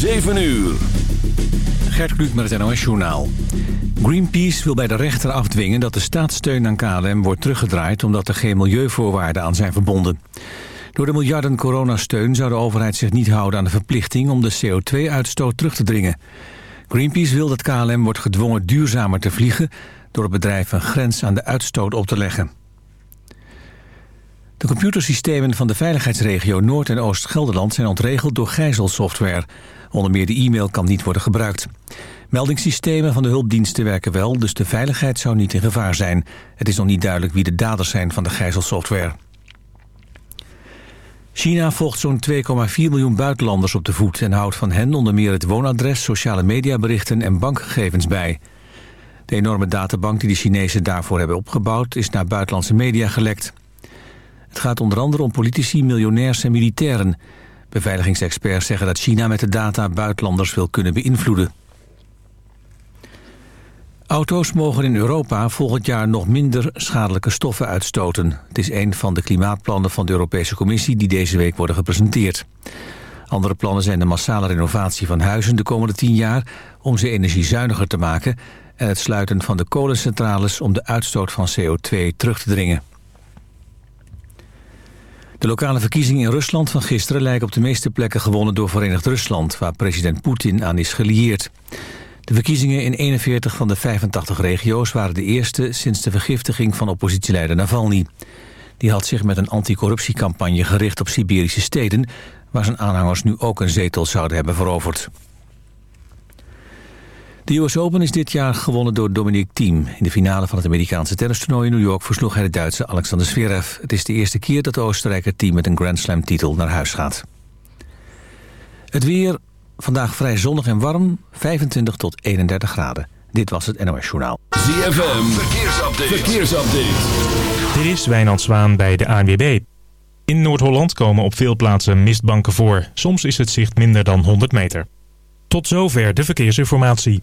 7 uur. Gert Kluk met het NOS Journaal. Greenpeace wil bij de rechter afdwingen dat de staatssteun aan KLM wordt teruggedraaid... omdat er geen milieuvoorwaarden aan zijn verbonden. Door de miljarden coronasteun zou de overheid zich niet houden aan de verplichting... om de CO2-uitstoot terug te dringen. Greenpeace wil dat KLM wordt gedwongen duurzamer te vliegen... door het bedrijf een grens aan de uitstoot op te leggen. De computersystemen van de veiligheidsregio Noord- en Oost-Gelderland... zijn ontregeld door gijzelsoftware... Onder meer de e-mail kan niet worden gebruikt. Meldingssystemen van de hulpdiensten werken wel, dus de veiligheid zou niet in gevaar zijn. Het is nog niet duidelijk wie de daders zijn van de gijzelsoftware. China volgt zo'n 2,4 miljoen buitenlanders op de voet... en houdt van hen onder meer het woonadres, sociale mediaberichten en bankgegevens bij. De enorme databank die de Chinezen daarvoor hebben opgebouwd... is naar buitenlandse media gelekt. Het gaat onder andere om politici, miljonairs en militairen... Beveiligingsexperts zeggen dat China met de data buitenlanders wil kunnen beïnvloeden. Auto's mogen in Europa volgend jaar nog minder schadelijke stoffen uitstoten. Het is een van de klimaatplannen van de Europese Commissie die deze week worden gepresenteerd. Andere plannen zijn de massale renovatie van huizen de komende tien jaar... om ze energiezuiniger te maken... en het sluiten van de kolencentrales om de uitstoot van CO2 terug te dringen. De lokale verkiezingen in Rusland van gisteren lijken op de meeste plekken gewonnen door Verenigd Rusland, waar president Poetin aan is gelieerd. De verkiezingen in 41 van de 85 regio's waren de eerste sinds de vergiftiging van oppositieleider Navalny. Die had zich met een anticorruptiecampagne gericht op Siberische steden, waar zijn aanhangers nu ook een zetel zouden hebben veroverd. De US Open is dit jaar gewonnen door Dominic Thiem. In de finale van het Amerikaanse tennistoernooi in New York versloeg hij de Duitse Alexander Zverev. Het is de eerste keer dat de Oostenrijker team met een Grand Slam titel naar huis gaat. Het weer, vandaag vrij zonnig en warm, 25 tot 31 graden. Dit was het NOS Journaal. ZFM, verkeersupdate. verkeersupdate. Dit is Wijnand Zwaan bij de ANWB. In Noord-Holland komen op veel plaatsen mistbanken voor. Soms is het zicht minder dan 100 meter. Tot zover de verkeersinformatie.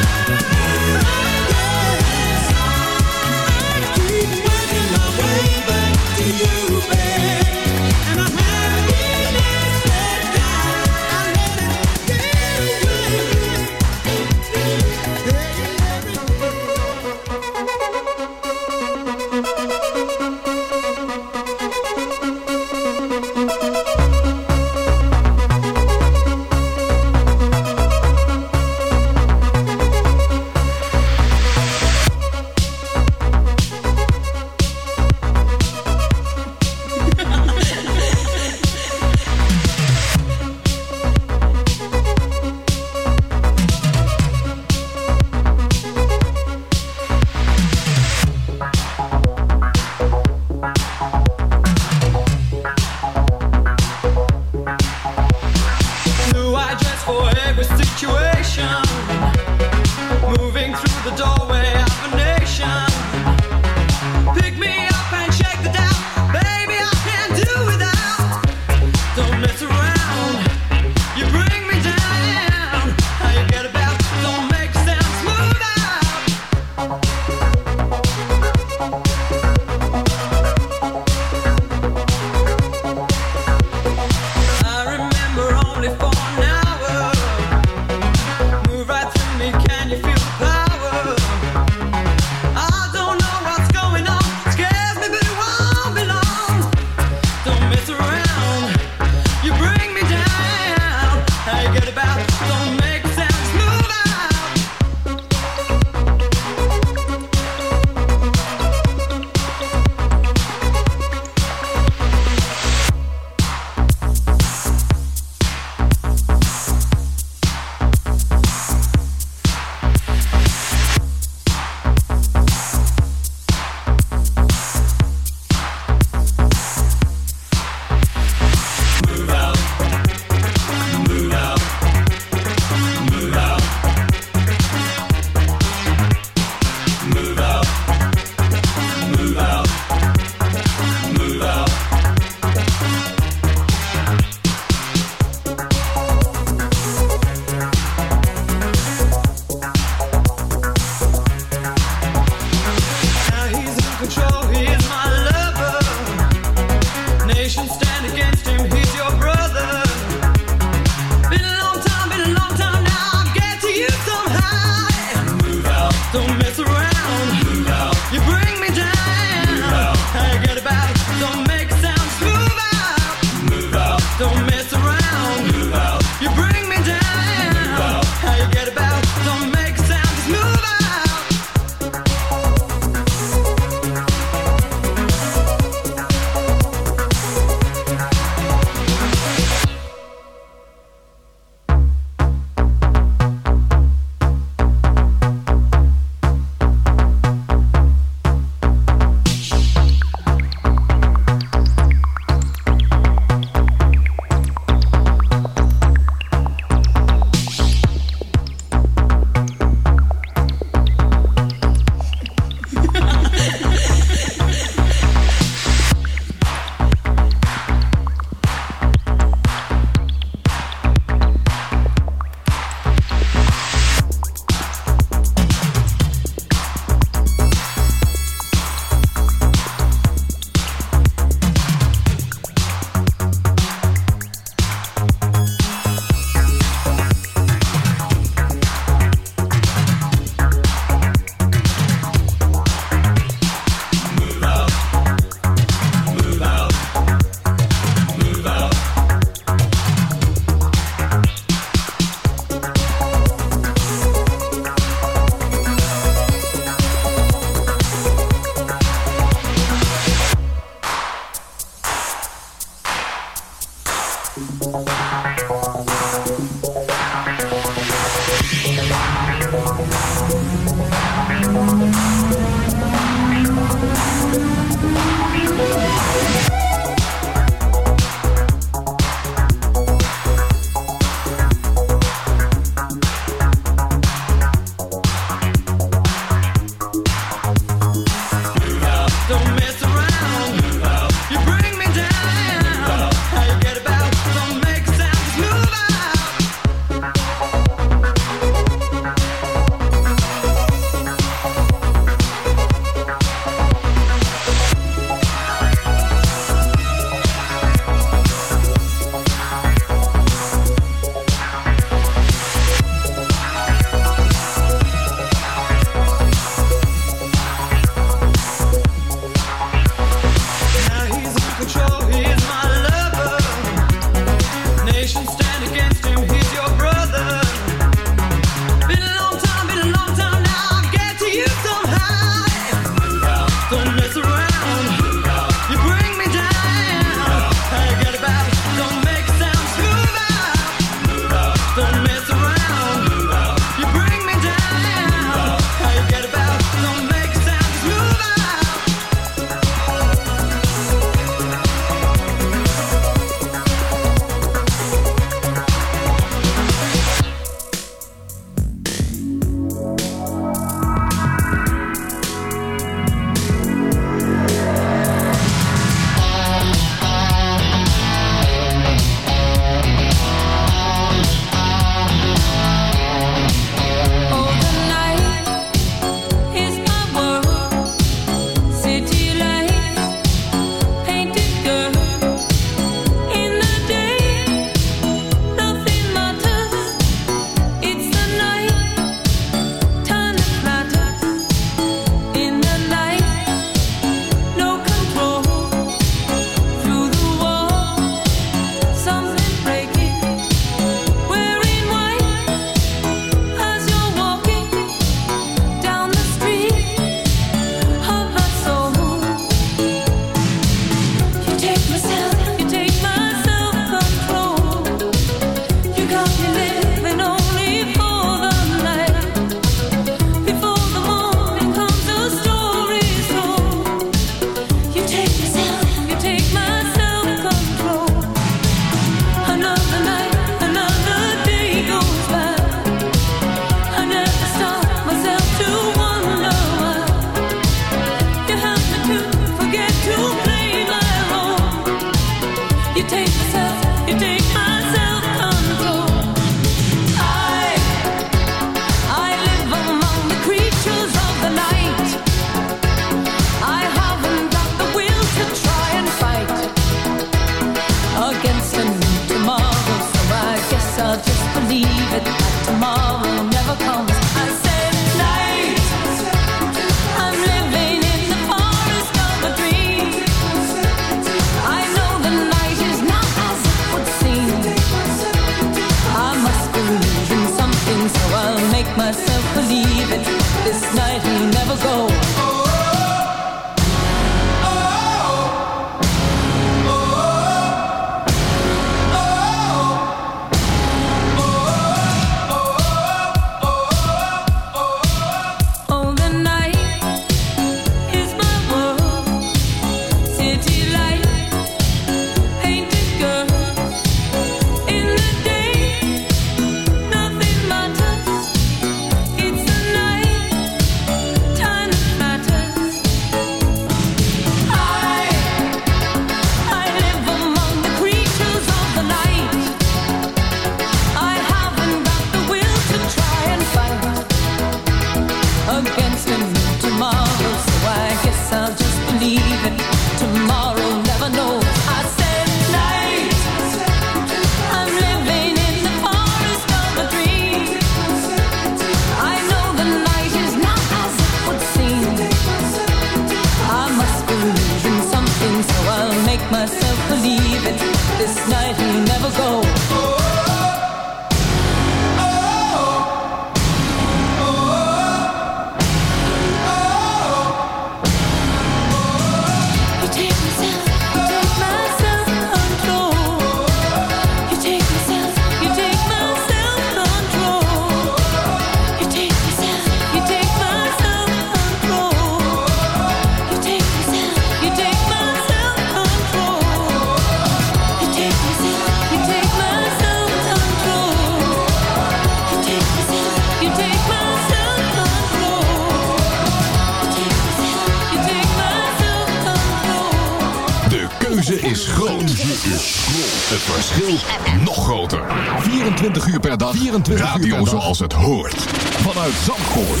per dag. 24 Radio uur per dag. zoals het hoort. Vanuit Zandvoort.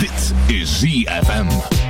Dit is ZFM.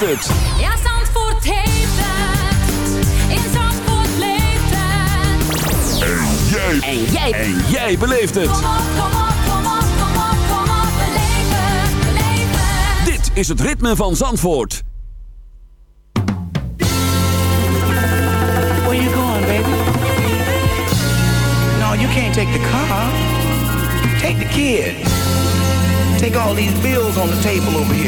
heeft het. Ja, Zandvoort heeft het. In Zandvoort leeft het. En jij. En jij. En jij beleeft het. Kom op, kom op, kom op, kom op, kom op. Beleef het, beleef het. Dit is het ritme van Zandvoort. Where you going, baby? No, you can't take the car. Take the kid. Take all these bills on the table over here.